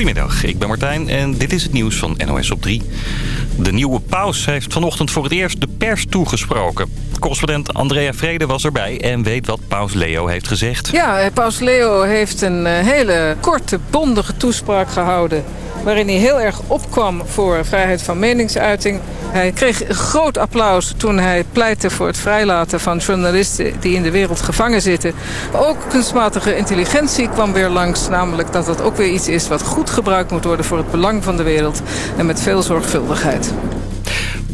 Goedemiddag, ik ben Martijn en dit is het nieuws van NOS op 3. De nieuwe paus heeft vanochtend voor het eerst de pers toegesproken. Correspondent Andrea Vrede was erbij en weet wat paus Leo heeft gezegd. Ja, paus Leo heeft een eh, hele korte, bondige toespraak gehouden waarin hij heel erg opkwam voor vrijheid van meningsuiting. Hij kreeg groot applaus toen hij pleitte voor het vrijlaten van journalisten die in de wereld gevangen zitten. Ook kunstmatige intelligentie kwam weer langs, namelijk dat dat ook weer iets is wat goed gebruikt moet worden voor het belang van de wereld en met veel zorgvuldigheid.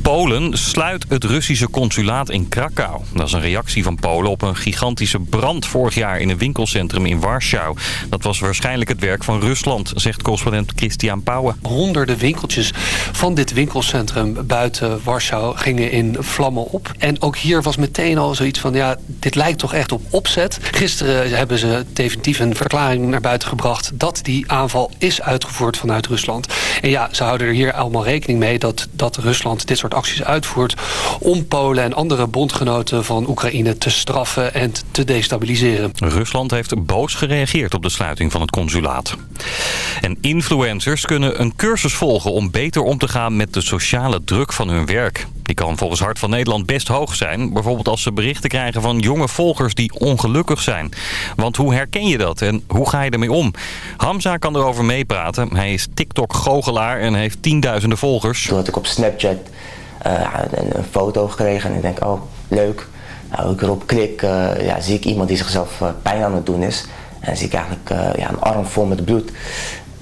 Polen sluit het Russische consulaat in Krakau. Dat is een reactie van Polen op een gigantische brand vorig jaar in een winkelcentrum in Warschau. Dat was waarschijnlijk het werk van Rusland, zegt correspondent Christian Pauwen. Honderden winkeltjes van dit winkelcentrum buiten Warschau gingen in vlammen op. En ook hier was meteen al zoiets van, ja, dit lijkt toch echt op opzet. Gisteren hebben ze definitief een verklaring naar buiten gebracht... dat die aanval is uitgevoerd vanuit Rusland. En ja, ze houden er hier allemaal rekening mee dat, dat Rusland dit soort acties uitvoert... om Polen en andere bondgenoten van Oekraïne te straffen en te destabiliseren. Rusland heeft boos gereageerd op de sluiting van het consulaat. En influencers kunnen een cursus volgen om beter om te gaan met de sociale druk van hun werk. Die kan volgens Hart van Nederland best hoog zijn. Bijvoorbeeld als ze berichten krijgen van jonge volgers die ongelukkig zijn. Want hoe herken je dat en hoe ga je ermee om? Hamza kan erover meepraten. Hij is TikTok-goochelaar en heeft tienduizenden volgers. Toen had ik op Snapchat een, een, foto gekregen en ik denk, oh, leuk. Nou, ik erop klik, uh, ja, zie ik iemand die zichzelf uh, pijn aan het doen is. En dan zie ik eigenlijk ja, een arm vol met bloed.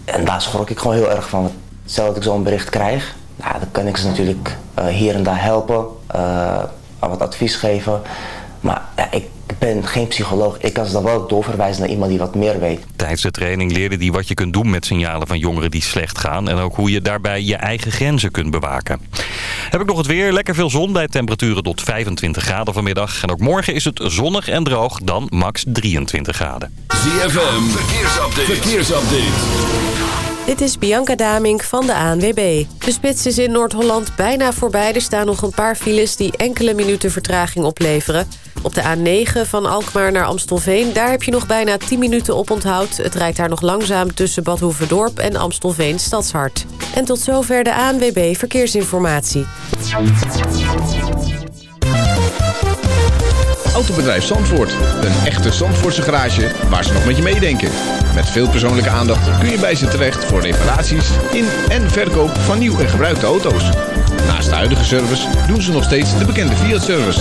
En daar schrok ik gewoon heel erg van. Stel dat ik zo'n bericht krijg, nou, dan kan ik ze natuurlijk hier en daar helpen, wat advies geven. Maar ik ben geen psycholoog. Ik kan ze dan wel doorverwijzen naar iemand die wat meer weet. Tijdens de training leerde hij wat je kunt doen met signalen van jongeren die slecht gaan. En ook hoe je daarbij je eigen grenzen kunt bewaken. Heb ik nog het weer. Lekker veel zon bij temperaturen tot 25 graden vanmiddag. En ook morgen is het zonnig en droog. Dan max 23 graden. ZFM. Verkeersupdate. Verkeersupdate. Dit is Bianca Damink van de ANWB. De spits is in Noord-Holland bijna voorbij. Er staan nog een paar files die enkele minuten vertraging opleveren. Op de A9 van Alkmaar naar Amstelveen... daar heb je nog bijna 10 minuten op onthoud. Het rijdt daar nog langzaam tussen Bad Hoeverdorp en Amstelveen Stadshart. En tot zover de ANWB Verkeersinformatie. Autobedrijf Zandvoort. Een echte Zandvoortse garage waar ze nog met je meedenken. Met veel persoonlijke aandacht kun je bij ze terecht voor reparaties in en verkoop van nieuw en gebruikte auto's. Naast de huidige service doen ze nog steeds de bekende Fiat-service.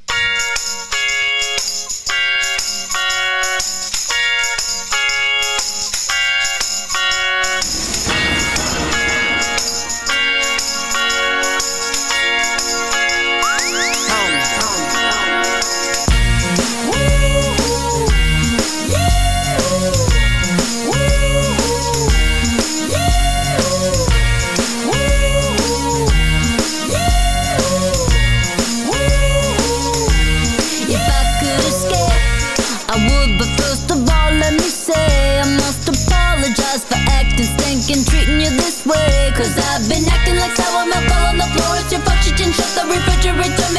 I've been a real bad girl. And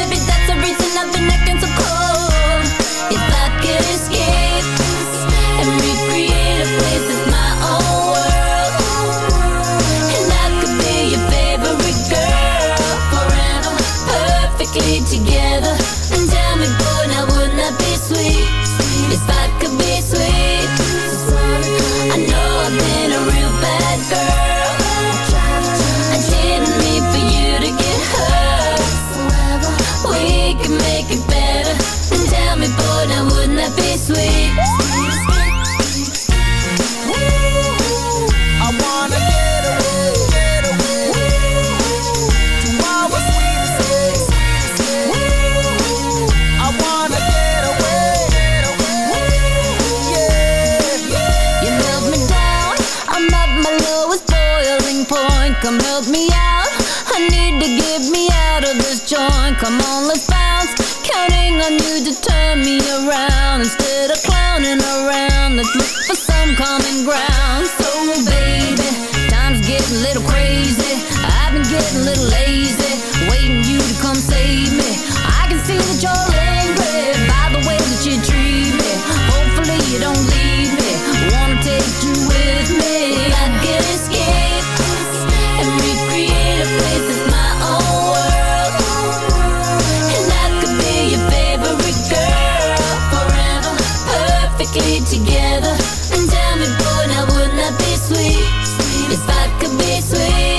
perfectly together And tell me, boy, now wouldn't that be sweet? If I could be sweet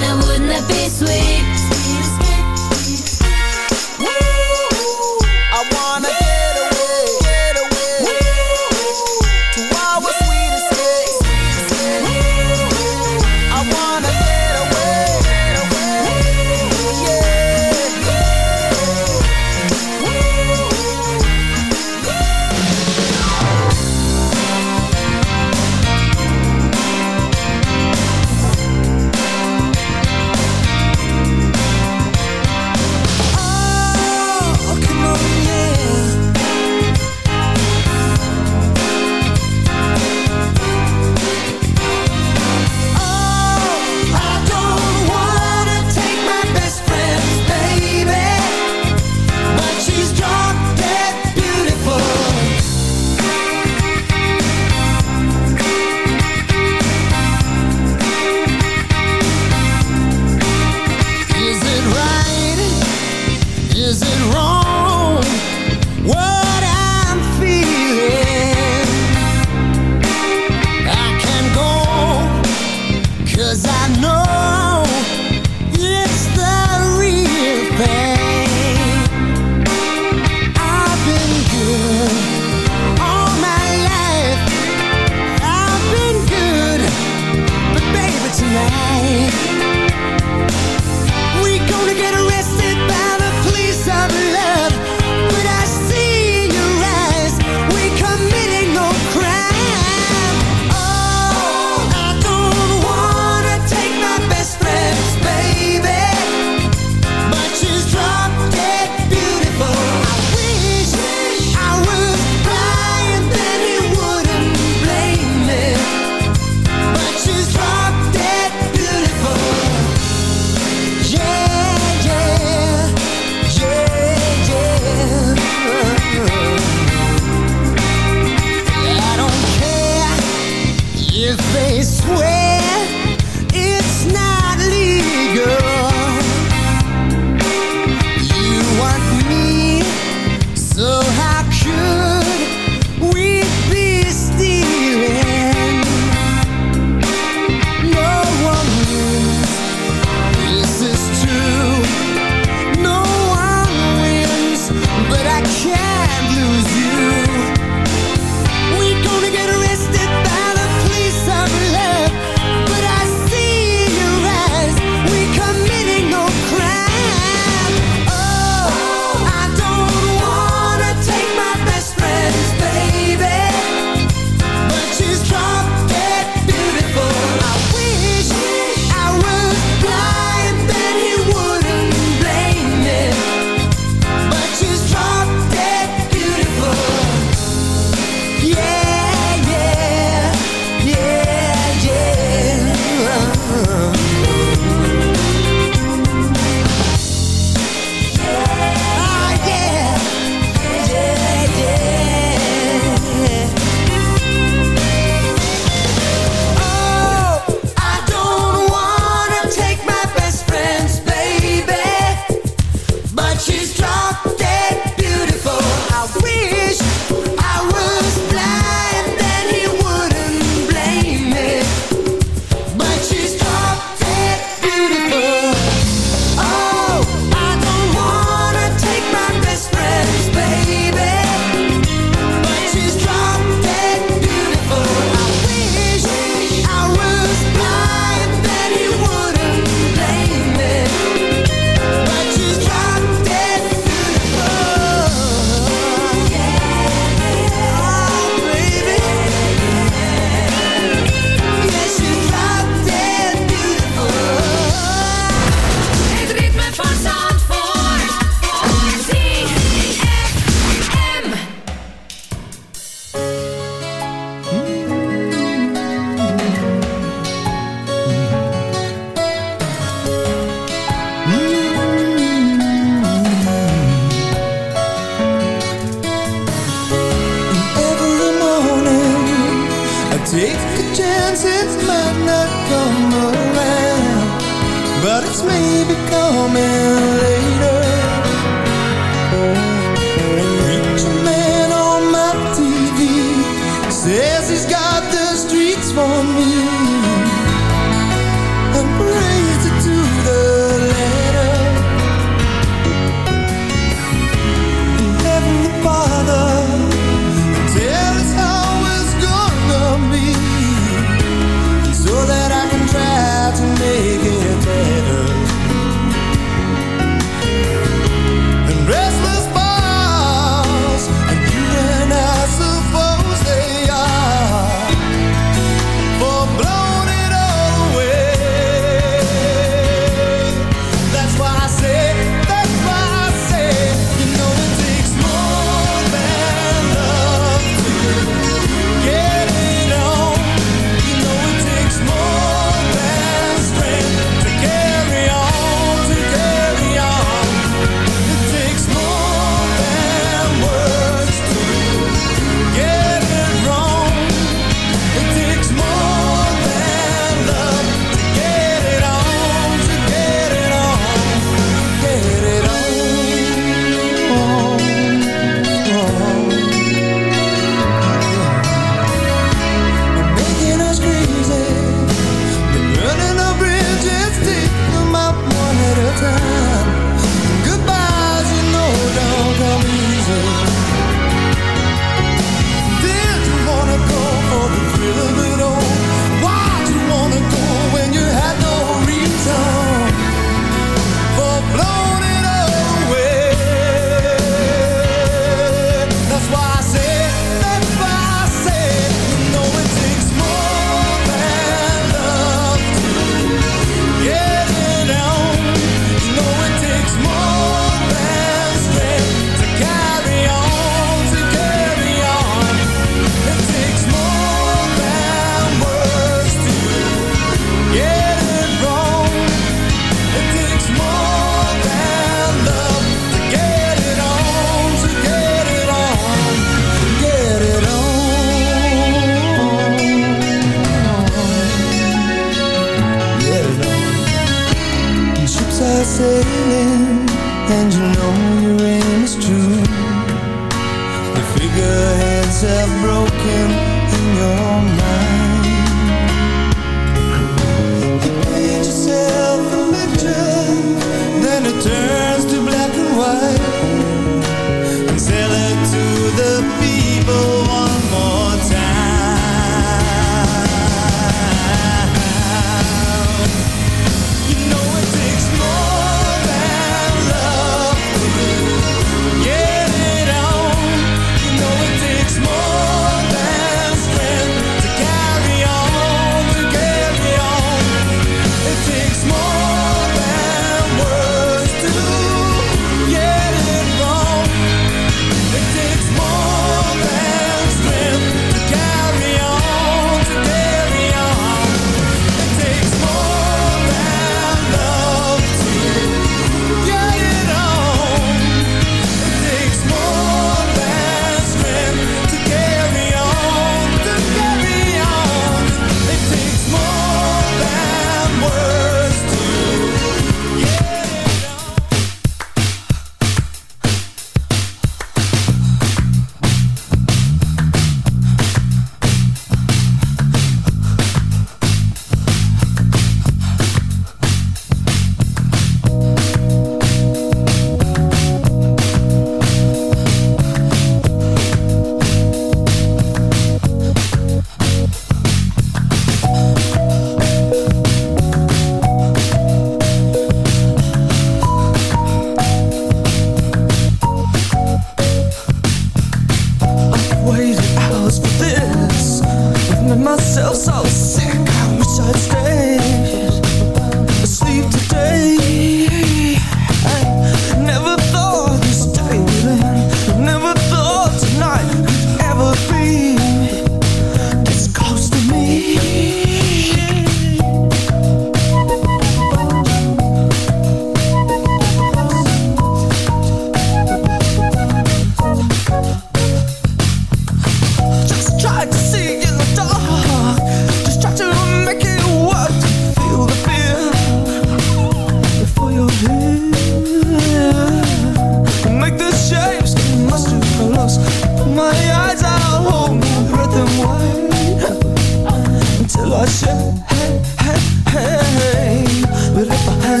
I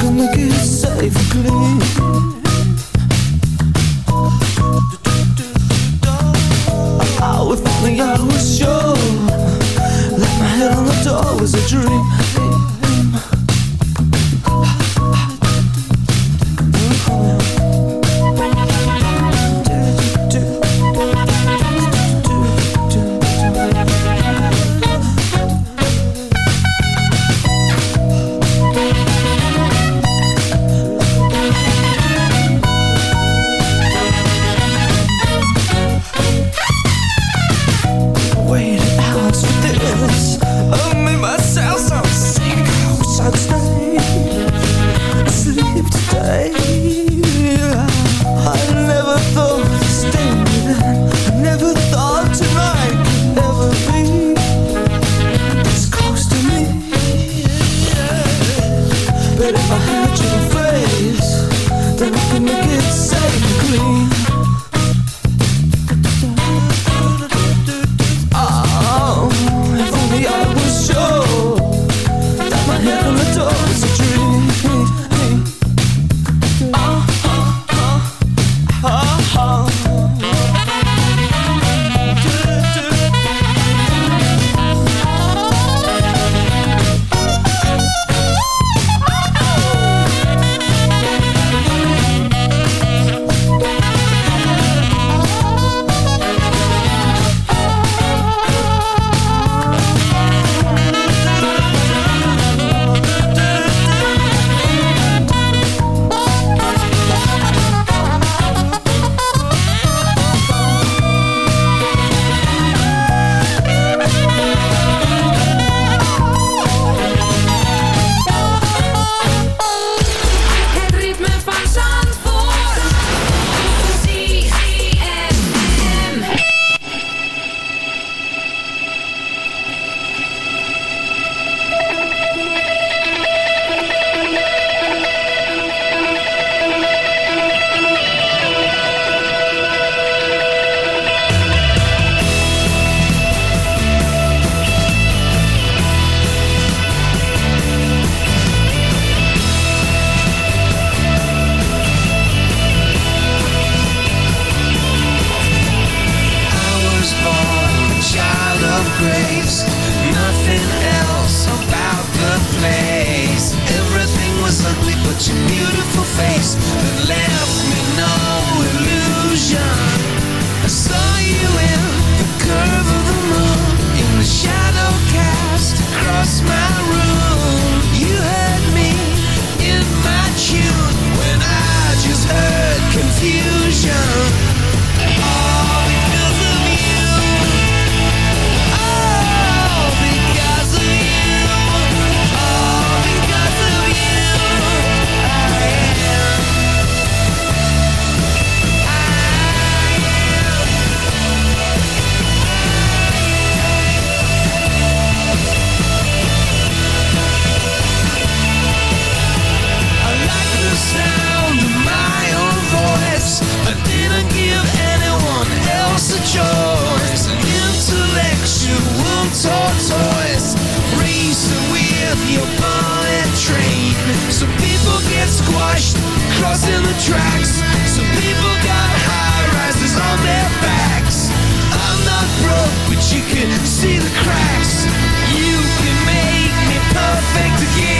can make it safe and clean. If only I was sure. My head on the door was a dream. squashed crossing the tracks. Some people got high rises on their backs. I'm not broke, but you can see the cracks. You can make me perfect again.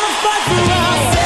Every day, oh, such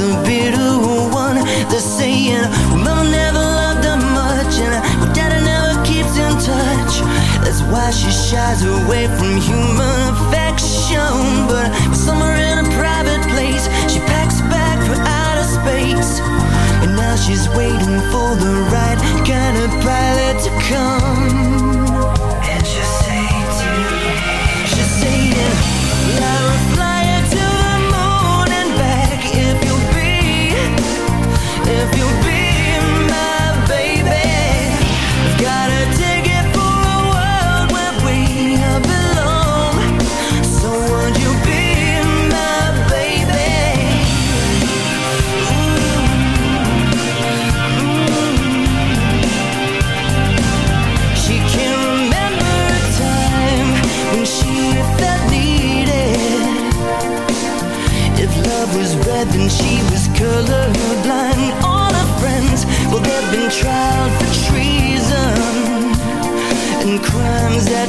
the saying that's why she shies away from you.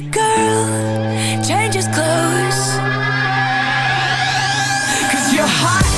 girl changes clothes. Cause you're hot.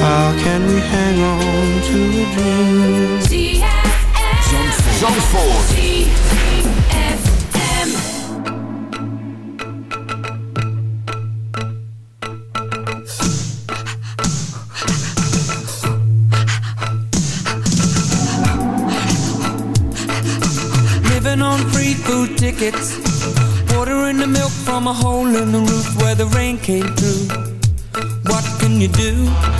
How can we hang on to a dream? Zandvoort. Living on free food tickets. Watering the milk from a hole in the roof where the rain came through. What can you do?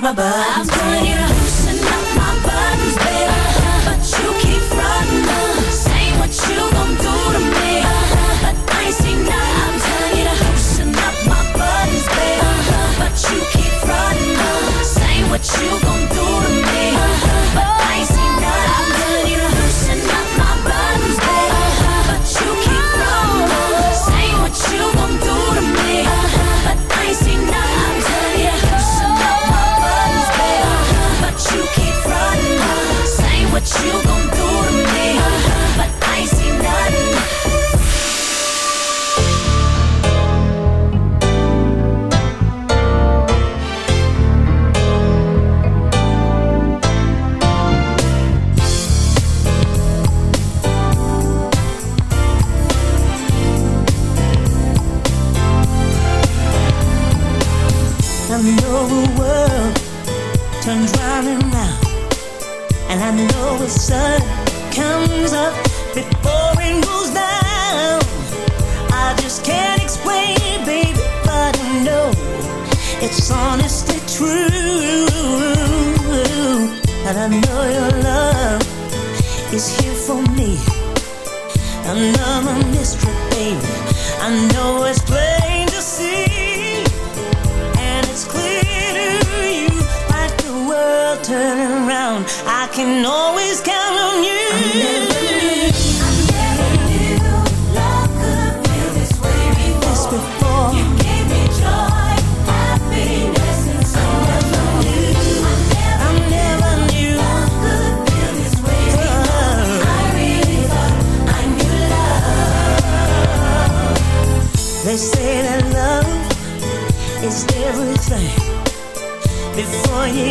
my buttons. I'm telling you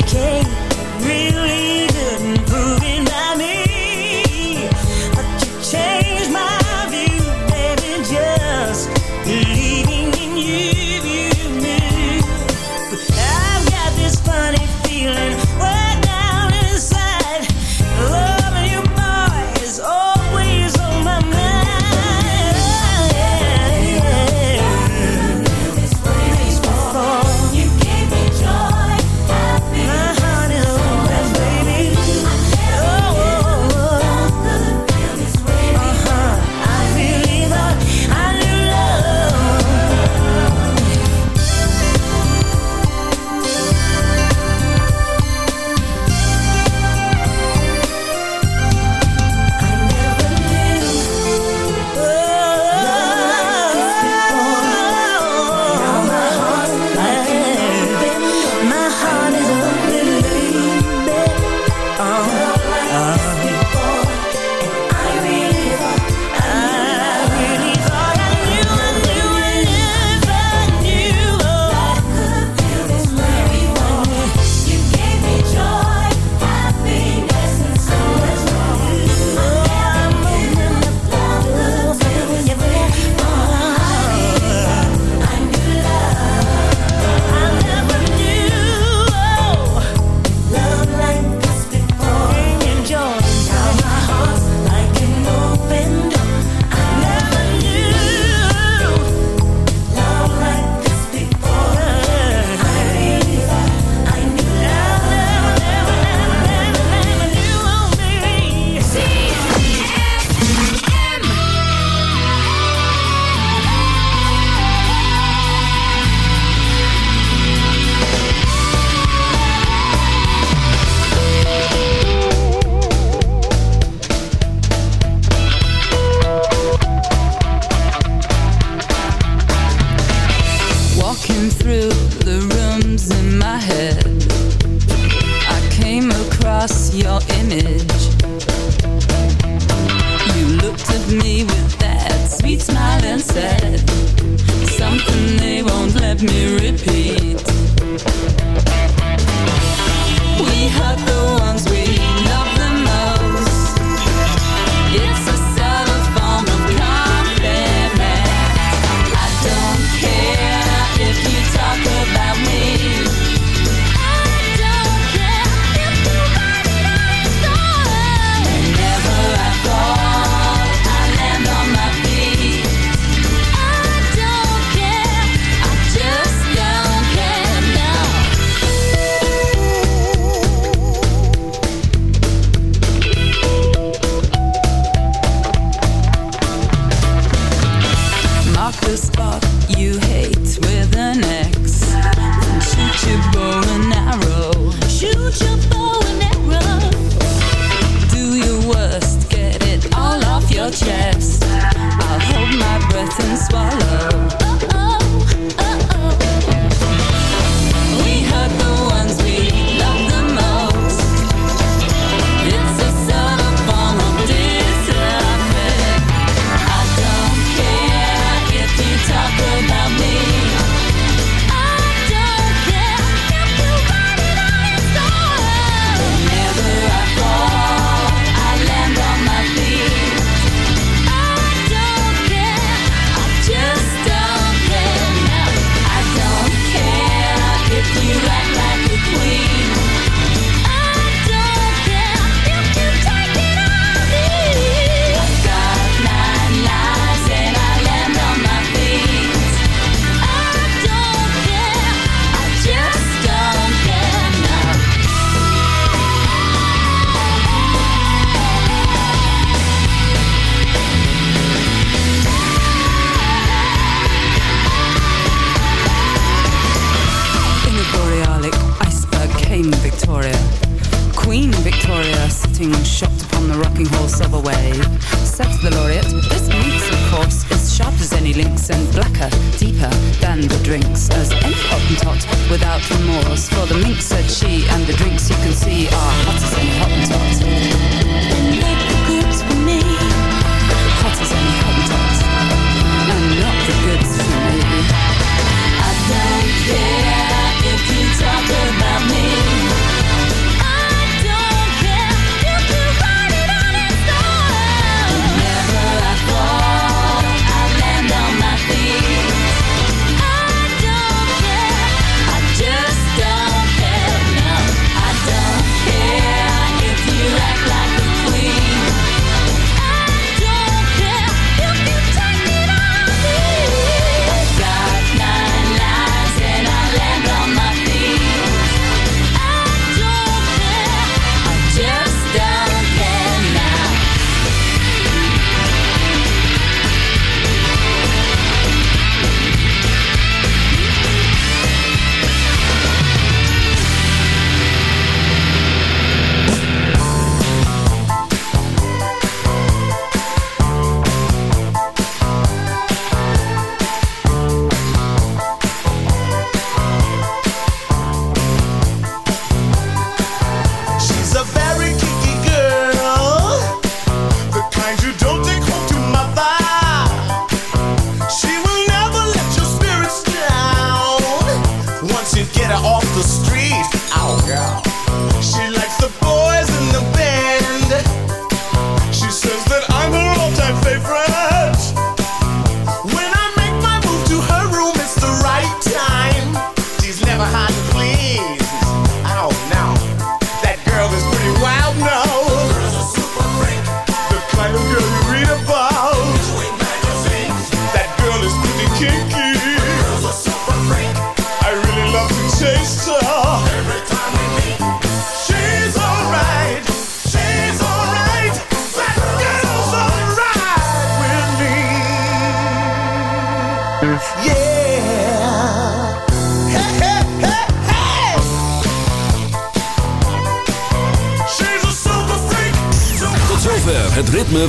came,